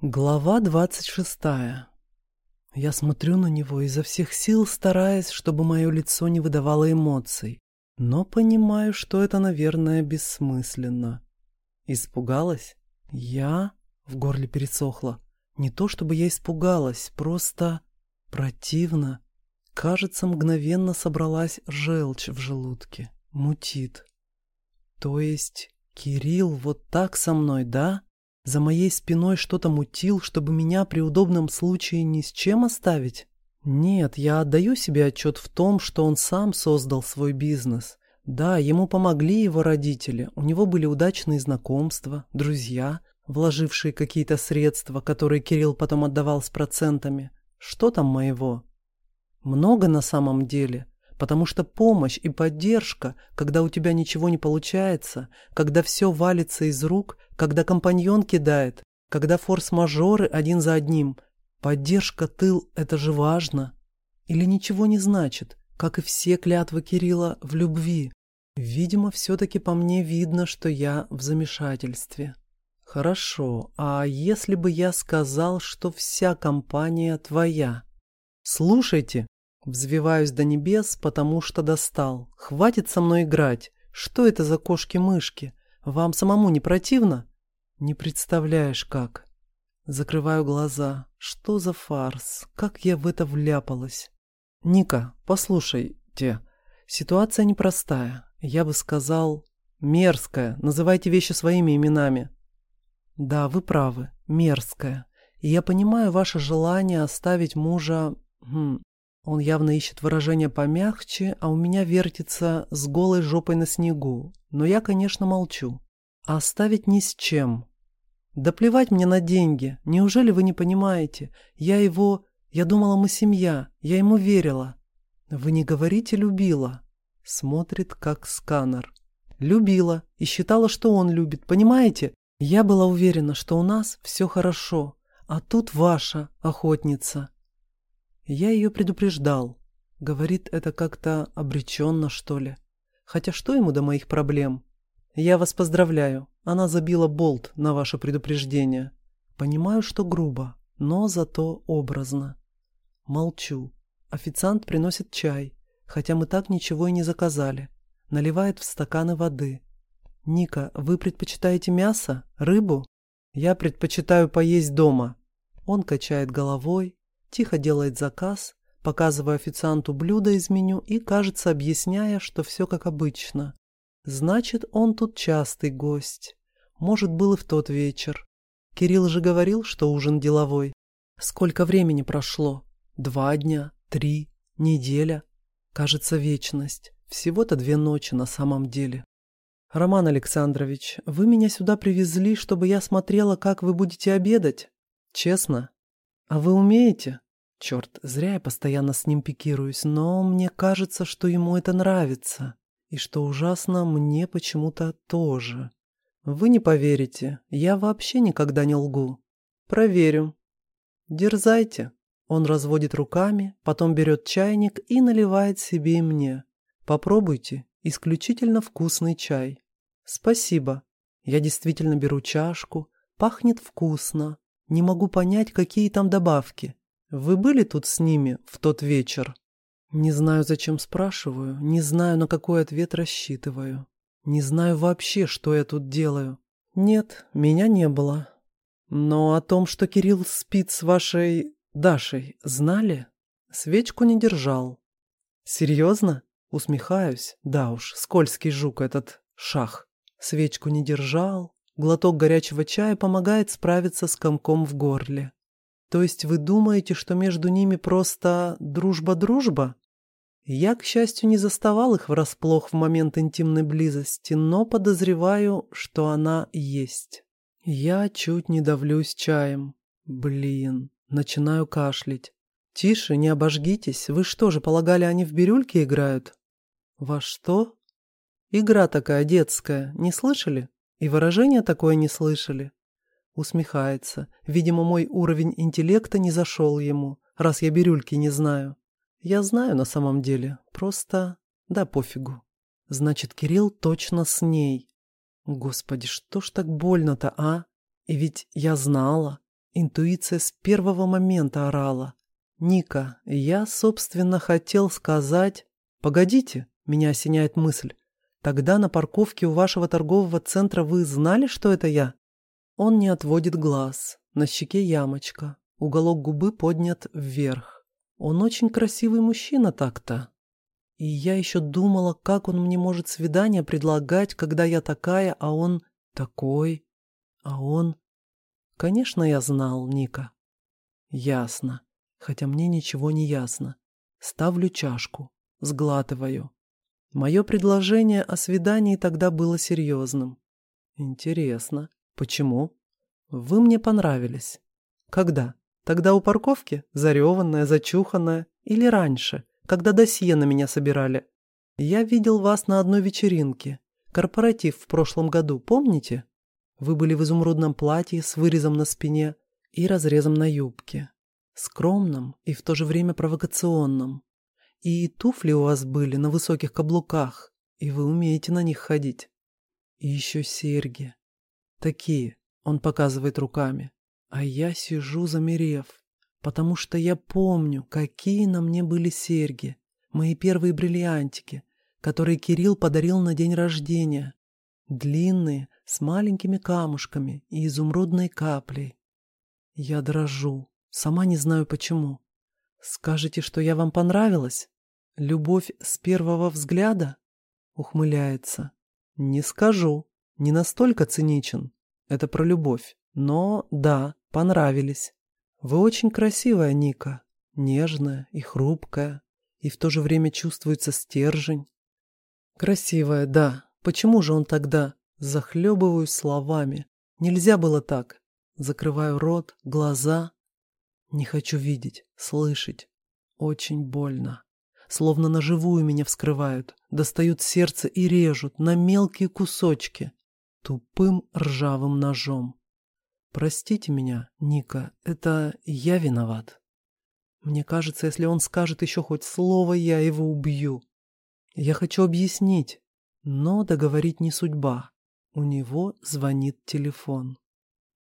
Глава двадцать шестая. Я смотрю на него изо всех сил, стараясь, чтобы мое лицо не выдавало эмоций, но понимаю, что это, наверное, бессмысленно. Испугалась? Я? В горле пересохло. Не то чтобы я испугалась, просто противно. Кажется, мгновенно собралась желчь в желудке. Мутит. То есть Кирилл вот так со мной, да? За моей спиной что-то мутил, чтобы меня при удобном случае ни с чем оставить? Нет, я отдаю себе отчет в том, что он сам создал свой бизнес. Да, ему помогли его родители, у него были удачные знакомства, друзья, вложившие какие-то средства, которые Кирилл потом отдавал с процентами. Что там моего? Много на самом деле – Потому что помощь и поддержка, когда у тебя ничего не получается, когда все валится из рук, когда компаньон кидает, когда форс-мажоры один за одним, поддержка тыл – это же важно. Или ничего не значит, как и все клятвы Кирилла в любви. Видимо, все-таки по мне видно, что я в замешательстве. Хорошо, а если бы я сказал, что вся компания твоя? Слушайте, Взвиваюсь до небес, потому что достал. Хватит со мной играть. Что это за кошки-мышки? Вам самому не противно? Не представляешь, как. Закрываю глаза. Что за фарс? Как я в это вляпалась? Ника, послушайте. Ситуация непростая. Я бы сказал, мерзкая. Называйте вещи своими именами. Да, вы правы. Мерзкая. И я понимаю ваше желание оставить мужа... Хм, он явно ищет выражение помягче, а у меня вертится с голой жопой на снегу. Но я, конечно, молчу. А оставить ни с чем. Да плевать мне на деньги. Неужели вы не понимаете? Я его... Я думала, мы семья. Я ему верила. Вы не говорите «любила». Смотрит, как сканер. Любила и считала, что он любит. Понимаете? Я была уверена, что у нас все хорошо. А тут ваша охотница. Я ее предупреждал. Говорит это как-то обреченно, что ли. Хотя что ему до моих проблем? Я вас поздравляю. Она забила болт на ваше предупреждение. Понимаю, что грубо, но зато образно. Молчу. Официант приносит чай, хотя мы так ничего и не заказали. Наливает в стаканы воды. «Ника, вы предпочитаете мясо? Рыбу?» «Я предпочитаю поесть дома». Он качает головой, тихо делает заказ, показывая официанту блюдо из меню и, кажется, объясняя, что все как обычно. Значит, он тут частый гость. Может, был и в тот вечер. Кирилл же говорил, что ужин деловой. Сколько времени прошло? Два дня? Три? Неделя? Кажется, вечность. Всего-то две ночи на самом деле. «Роман Александрович, вы меня сюда привезли, чтобы я смотрела, как вы будете обедать? Честно?» «А вы умеете?» Черт, зря я постоянно с ним пикируюсь, но мне кажется, что ему это нравится. И что ужасно, мне почему-то тоже. Вы не поверите, я вообще никогда не лгу. Проверю. Дерзайте. Он разводит руками, потом берет чайник и наливает себе и мне. Попробуйте, исключительно вкусный чай. Спасибо. Я действительно беру чашку, пахнет вкусно, не могу понять, какие там добавки. Вы были тут с ними в тот вечер? Не знаю, зачем спрашиваю, не знаю, на какой ответ рассчитываю. Не знаю вообще, что я тут делаю. Нет, меня не было. Но о том, что Кирилл спит с вашей Дашей, знали? Свечку не держал. Серьезно? Усмехаюсь. Да уж, скользкий жук этот шах. Свечку не держал, Глоток горячего чая помогает справиться с комком в горле. То есть вы думаете, что между ними просто дружба-дружба? Я, к счастью, не заставал их врасплох в момент интимной близости, но подозреваю, что она есть. Я чуть не давлюсь чаем. Блин, начинаю кашлять. Тише, не обожгитесь. Вы что же, полагали, они в бирюльке играют? Во что? Игра такая детская, не слышали? И выражения такое не слышали. Усмехается. Видимо, мой уровень интеллекта не зашел ему, раз я бирюльки не знаю. Я знаю на самом деле, просто... Да пофигу. Значит, Кирилл точно с ней. Господи, что ж так больно-то, а? И ведь я знала. Интуиция с первого момента орала. «Ника, я, собственно, хотел сказать...» «Погодите», — меня осеняет мысль. «Тогда на парковке у вашего торгового центра вы знали, что это я?» Он не отводит глаз. На щеке ямочка. Уголок губы поднят вверх. Он очень красивый мужчина так-то. И я еще думала, как он мне может свидание предлагать, когда я такая, а он такой. А он... Конечно, я знал, Ника. Ясно хотя мне ничего не ясно. Ставлю чашку, сглатываю. Мое предложение о свидании тогда было серьезным. Интересно, почему? Вы мне понравились. Когда? Тогда у парковки? Зареванная, зачуханная? Или раньше, когда досье на меня собирали? Я видел вас на одной вечеринке. Корпоратив в прошлом году, помните? Вы были в изумрудном платье с вырезом на спине и разрезом на юбке скромном и в то же время провокационном. И туфли у вас были на высоких каблуках, и вы умеете на них ходить. И еще серьги. Такие, он показывает руками. А я сижу замерев, потому что я помню, какие на мне были серьги, мои первые бриллиантики, которые Кирилл подарил на день рождения. Длинные, с маленькими камушками и изумрудной каплей. Я дрожу, Сама не знаю почему. Скажете, что я вам понравилась? Любовь с первого взгляда? Ухмыляется. Не скажу. Не настолько циничен. Это про любовь. Но, да, понравились. Вы очень красивая, Ника. Нежная и хрупкая. И в то же время чувствуется стержень. Красивая, да. Почему же он тогда? Захлебываюсь словами. Нельзя было так. Закрываю рот, глаза, не хочу видеть, слышать. Очень больно. Словно на живую меня вскрывают, достают сердце и режут на мелкие кусочки тупым ржавым ножом. Простите меня, Ника, это я виноват. Мне кажется, если он скажет еще хоть слово, я его убью. Я хочу объяснить, но договорить не судьба. У него звонит телефон.